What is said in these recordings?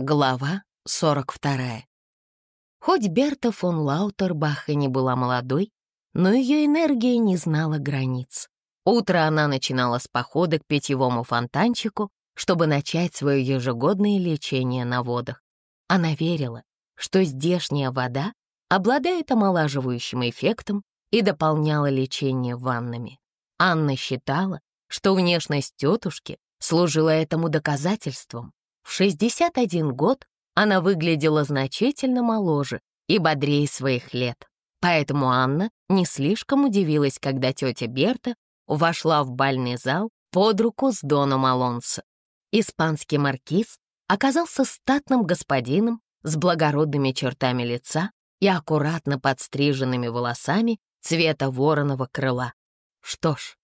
Глава 42. Хоть Берта фон Лаутербах и не была молодой, но ее энергия не знала границ. Утро она начинала с похода к питьевому фонтанчику, чтобы начать свое ежегодное лечение на водах. Она верила, что здешняя вода обладает омолаживающим эффектом и дополняла лечение ваннами. Анна считала, что внешность тетушки служила этому доказательством. В 61 год она выглядела значительно моложе и бодрее своих лет. Поэтому Анна не слишком удивилась, когда тетя Берта вошла в бальный зал под руку с Доном Алонсо. Испанский маркиз оказался статным господином с благородными чертами лица и аккуратно подстриженными волосами цвета вороного крыла. Что ж,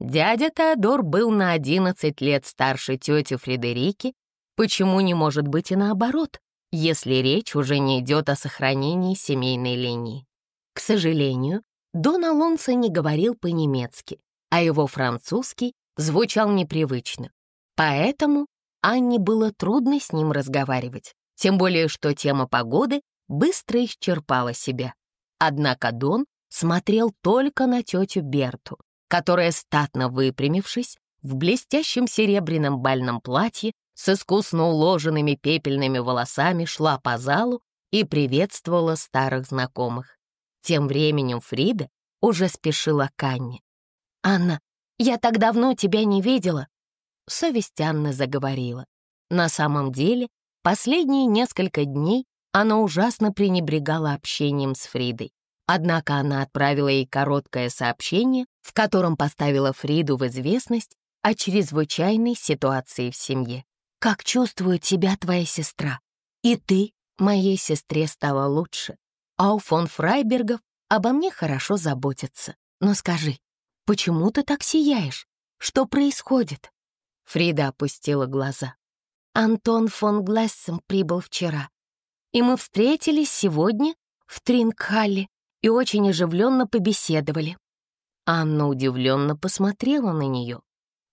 дядя Теодор был на 11 лет старше тети Фредерики Почему не может быть и наоборот, если речь уже не идет о сохранении семейной линии? К сожалению, Дон Алонсо не говорил по-немецки, а его французский звучал непривычно. Поэтому Анне было трудно с ним разговаривать, тем более что тема погоды быстро исчерпала себя. Однако Дон смотрел только на тетю Берту, которая, статно выпрямившись, в блестящем серебряном бальном платье с искусно уложенными пепельными волосами шла по залу и приветствовала старых знакомых. Тем временем Фрида уже спешила к Анне. «Анна, я так давно тебя не видела!» Совесть Анны заговорила. На самом деле, последние несколько дней она ужасно пренебрегала общением с Фридой. Однако она отправила ей короткое сообщение, в котором поставила Фриду в известность о чрезвычайной ситуации в семье. Как чувствует себя твоя сестра? И ты моей сестре стало лучше. А у фон Фрайбергов обо мне хорошо заботятся. Но скажи, почему ты так сияешь? Что происходит?» Фрида опустила глаза. Антон фон Глессом прибыл вчера, и мы встретились сегодня в Тринкхалле и очень оживленно побеседовали. Анна удивленно посмотрела на нее.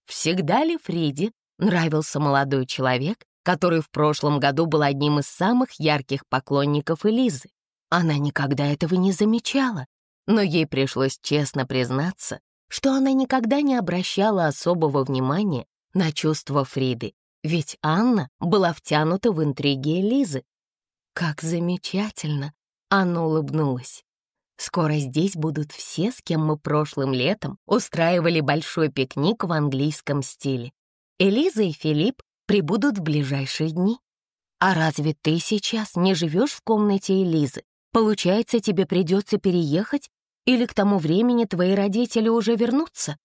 Всегда ли Фриде нравился молодой человек, который в прошлом году был одним из самых ярких поклонников Элизы. Она никогда этого не замечала, но ей пришлось честно признаться, что она никогда не обращала особого внимания на чувства Фриды, ведь Анна была втянута в интриги Элизы. «Как замечательно!» — Анна улыбнулась. «Скоро здесь будут все, с кем мы прошлым летом устраивали большой пикник в английском стиле. Элиза и Филипп прибудут в ближайшие дни. А разве ты сейчас не живешь в комнате Элизы? Получается, тебе придется переехать, или к тому времени твои родители уже вернутся?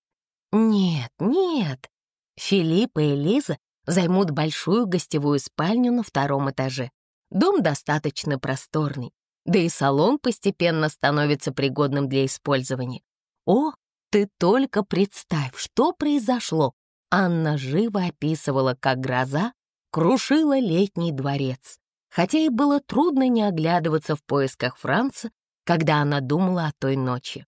Нет, нет. Филипп и Элиза займут большую гостевую спальню на втором этаже. Дом достаточно просторный, да и салон постепенно становится пригодным для использования. О, ты только представь, что произошло, Анна живо описывала, как гроза крушила летний дворец, хотя и было трудно не оглядываться в поисках Франца, когда она думала о той ночи.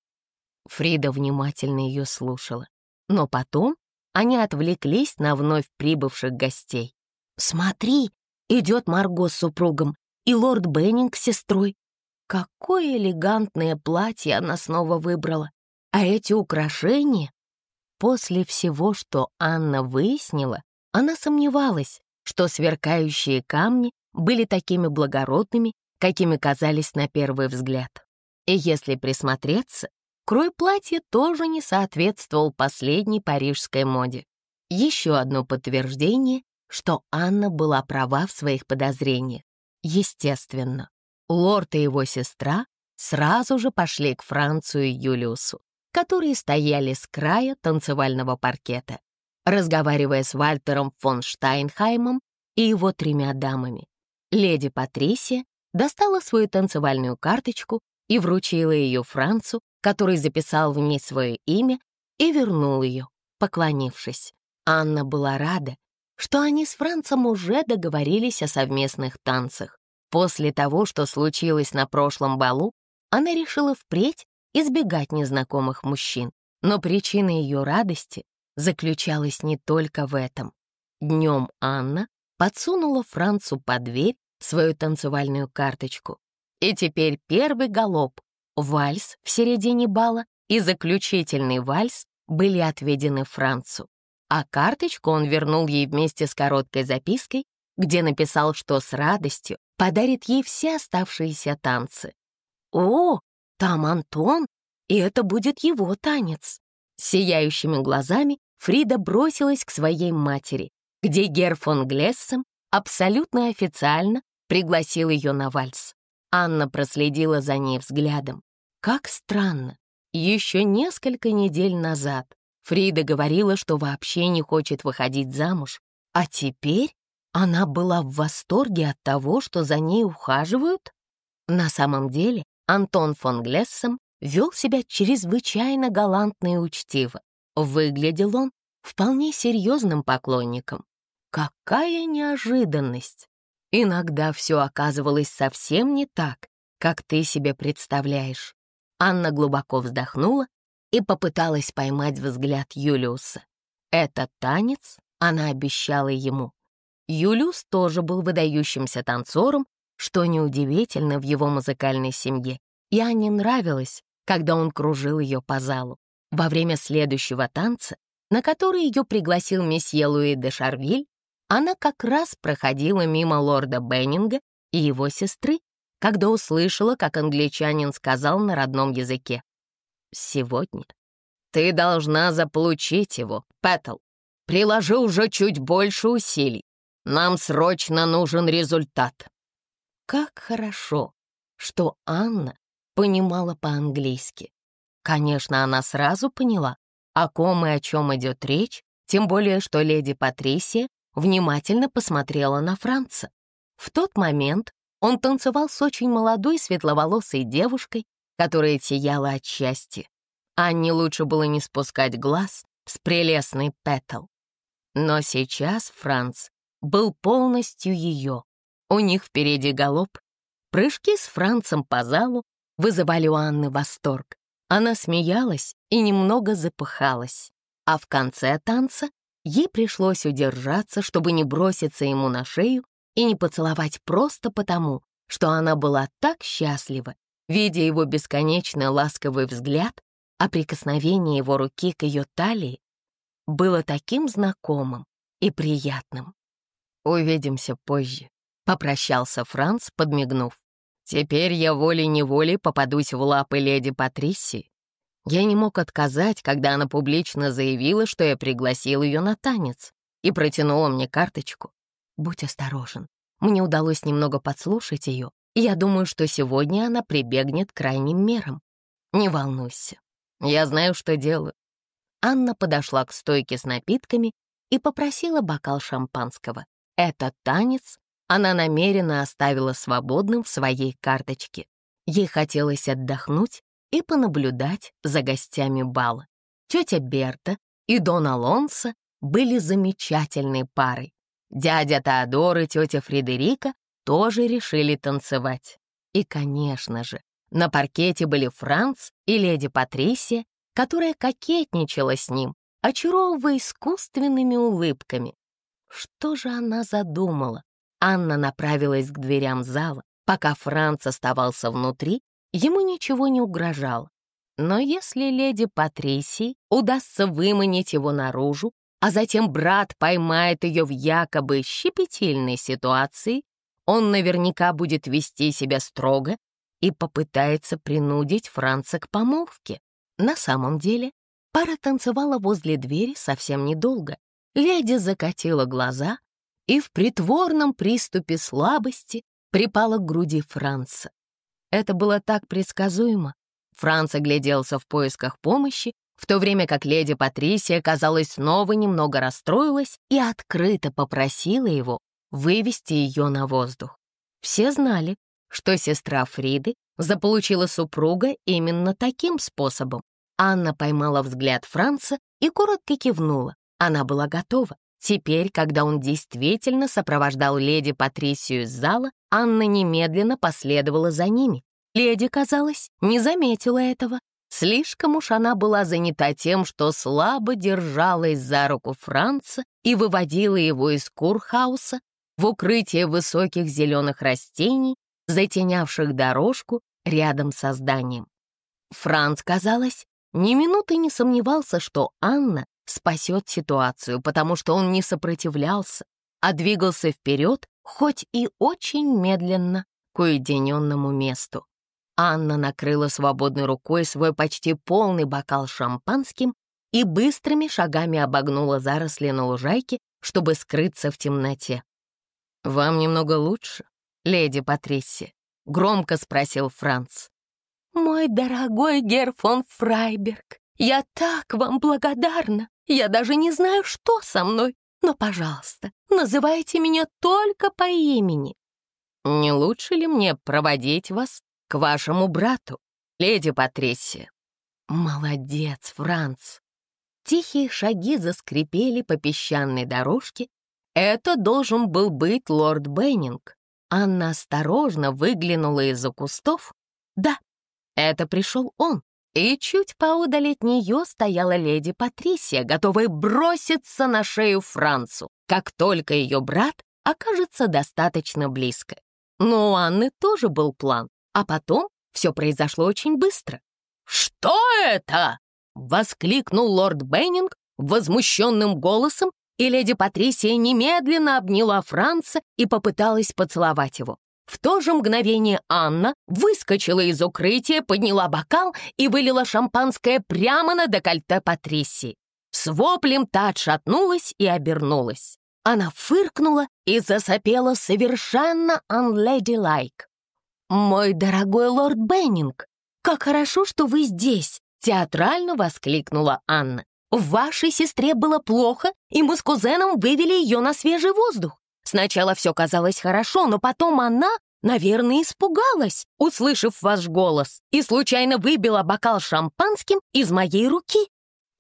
Фрида внимательно ее слушала, но потом они отвлеклись на вновь прибывших гостей. «Смотри, идет Марго с супругом и лорд Беннинг с сестрой. Какое элегантное платье она снова выбрала. А эти украшения После всего, что Анна выяснила, она сомневалась, что сверкающие камни были такими благородными, какими казались на первый взгляд. И если присмотреться, крой платья тоже не соответствовал последней парижской моде. Еще одно подтверждение, что Анна была права в своих подозрениях. Естественно, лорд и его сестра сразу же пошли к Францу и Юлиусу которые стояли с края танцевального паркета, разговаривая с Вальтером фон Штайнхаймом и его тремя дамами. Леди Патрисия достала свою танцевальную карточку и вручила ее Францу, который записал в ней свое имя и вернул ее, поклонившись. Анна была рада, что они с Францем уже договорились о совместных танцах. После того, что случилось на прошлом балу, она решила впредь избегать незнакомых мужчин. Но причина ее радости заключалась не только в этом. Днем Анна подсунула Францу под дверь свою танцевальную карточку. И теперь первый галоп, вальс в середине бала и заключительный вальс были отведены Францу. А карточку он вернул ей вместе с короткой запиской, где написал, что с радостью подарит ей все оставшиеся танцы. «О, там Антон, и это будет его танец!» Сияющими глазами Фрида бросилась к своей матери, где Гер фон Глессом абсолютно официально пригласил ее на вальс. Анна проследила за ней взглядом. Как странно. Еще несколько недель назад Фрида говорила, что вообще не хочет выходить замуж, а теперь она была в восторге от того, что за ней ухаживают. На самом деле Антон фон Глессом вел себя чрезвычайно галантно и учтиво. Выглядел он вполне серьезным поклонником. Какая неожиданность! Иногда все оказывалось совсем не так, как ты себе представляешь. Анна глубоко вздохнула и попыталась поймать взгляд Юлиуса. Этот танец она обещала ему. Юлиус тоже был выдающимся танцором, что неудивительно в его музыкальной семье, и Анне нравилось, когда он кружил ее по залу. Во время следующего танца, на который ее пригласил месье Луи де Шарвиль, она как раз проходила мимо лорда Беннинга и его сестры, когда услышала, как англичанин сказал на родном языке. «Сегодня ты должна заполучить его, Пэттл. Приложи уже чуть больше усилий. Нам срочно нужен результат». Как хорошо, что Анна понимала по-английски. Конечно, она сразу поняла, о ком и о чем идет речь, тем более, что леди Патрисия внимательно посмотрела на Франца. В тот момент он танцевал с очень молодой светловолосой девушкой, которая сияла от счастья. Анне лучше было не спускать глаз с прелестной Петл. Но сейчас Франц был полностью ее. У них впереди галоп. Прыжки с Францем по залу вызывали у Анны восторг. Она смеялась и немного запыхалась. А в конце танца ей пришлось удержаться, чтобы не броситься ему на шею и не поцеловать просто потому, что она была так счастлива, видя его бесконечно ласковый взгляд, а прикосновение его руки к ее талии было таким знакомым и приятным. «Увидимся позже», — попрощался Франц, подмигнув. Теперь я волей-неволей попадусь в лапы леди Патрисии. Я не мог отказать, когда она публично заявила, что я пригласил ее на танец и протянула мне карточку. Будь осторожен. Мне удалось немного подслушать ее, и я думаю, что сегодня она прибегнет к крайним мерам. Не волнуйся, я знаю, что делаю. Анна подошла к стойке с напитками и попросила бокал шампанского. Этот танец она намеренно оставила свободным в своей карточке. Ей хотелось отдохнуть и понаблюдать за гостями бала. Тетя Берта и Дон Алонсо были замечательной парой. Дядя Теодор и тетя Фредерика тоже решили танцевать. И, конечно же, на паркете были Франц и леди Патрисия, которая кокетничала с ним, очаровывая искусственными улыбками. Что же она задумала? Анна направилась к дверям зала. Пока Франц оставался внутри, ему ничего не угрожало. Но если леди Патрисии удастся выманить его наружу, а затем брат поймает ее в якобы щепетильной ситуации, он наверняка будет вести себя строго и попытается принудить Франца к помолвке. На самом деле, пара танцевала возле двери совсем недолго. Леди закатила глаза, и в притворном приступе слабости припала к груди Франца. Это было так предсказуемо. Франц огляделся в поисках помощи, в то время как леди Патрисия, казалось, снова немного расстроилась и открыто попросила его вывести ее на воздух. Все знали, что сестра Фриды заполучила супруга именно таким способом. Анна поймала взгляд Франца и коротко кивнула. Она была готова. Теперь, когда он действительно сопровождал леди Патрисию из зала, Анна немедленно последовала за ними. Леди, казалось, не заметила этого. Слишком уж она была занята тем, что слабо держалась за руку Франца и выводила его из курхауса, в укрытие высоких зеленых растений, затенявших дорожку рядом со зданием. Франц, казалось, ни минуты не сомневался, что Анна спасет ситуацию, потому что он не сопротивлялся, а двигался вперед, хоть и очень медленно, к уединенному месту. Анна накрыла свободной рукой свой почти полный бокал шампанским и быстрыми шагами обогнула заросли на лужайке, чтобы скрыться в темноте. «Вам немного лучше, леди Патрисия?» — громко спросил Франц. «Мой дорогой Гер фон Фрайберг, я так вам благодарна. Я даже не знаю, что со мной. Но, пожалуйста, называйте меня только по имени». «Не лучше ли мне проводить вас к вашему брату, леди Патрисия?» «Молодец, Франц!» Тихие шаги заскрипели по песчаной дорожке. Это должен был быть лорд Беннинг. Анна осторожно выглянула из-за кустов. Да, это пришел он. И чуть поудаль от нее стояла леди Патрисия, готовая броситься на шею Францу, как только ее брат окажется достаточно близко. Но у Анны тоже был план, а потом все произошло очень быстро. «Что это?» — воскликнул лорд Беннинг возмущенным голосом, и леди Патрисия немедленно обняла Франца и попыталась поцеловать его. В то же мгновение Анна выскочила из укрытия, подняла бокал и вылила шампанское прямо на декольте Патрисии. С воплем та отшатнулась и обернулась. Она фыркнула и засопела совершенно unladylike. «Мой дорогой лорд Беннинг, как хорошо, что вы здесь!» Театрально воскликнула Анна. «Вашей сестре было плохо, и мы с кузеном вывели ее на свежий воздух. Сначала все казалось хорошо, но потом она, наверное, испугалась, услышав ваш голос, и случайно выбила бокал шампанским из моей руки».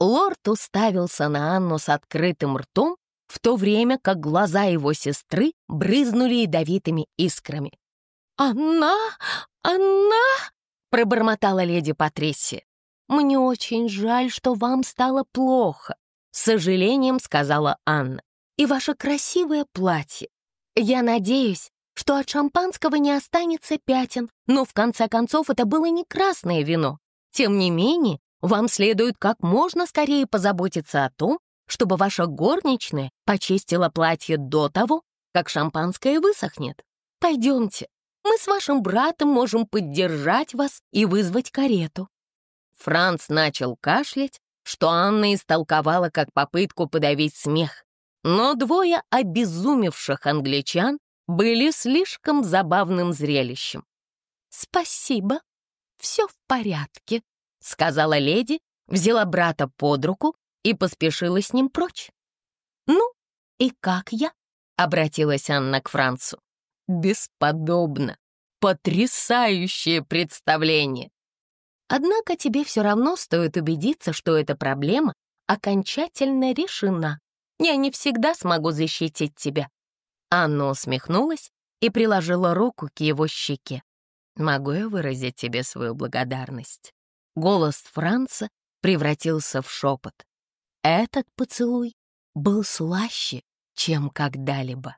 Лорд уставился на Анну с открытым ртом, в то время как глаза его сестры брызнули ядовитыми искрами. «Анна! Анна!» — пробормотала леди Патрисия. «Мне очень жаль, что вам стало плохо», — с сожалением сказала Анна. «И ваше красивое платье. Я надеюсь, что от шампанского не останется пятен, но в конце концов это было не красное вино. Тем не менее, вам следует как можно скорее позаботиться о том, чтобы ваша горничная почистила платье до того, как шампанское высохнет. Пойдемте, мы с вашим братом можем поддержать вас и вызвать карету». Франц начал кашлять, что Анна истолковала как попытку подавить смех. Но двое обезумевших англичан были слишком забавным зрелищем. «Спасибо, все в порядке», — сказала леди, взяла брата под руку и поспешила с ним прочь. «Ну, и как я?» — обратилась Анна к Францу. «Бесподобно! Потрясающее представление! Однако тебе все равно стоит убедиться, что эта проблема окончательно решена. Я не всегда смогу защитить тебя». Анна усмехнулась и приложила руку к его щеке. «Могу я выразить тебе свою благодарность?» Голос Франца превратился в шепот. Этот поцелуй был слаще, чем когда-либо.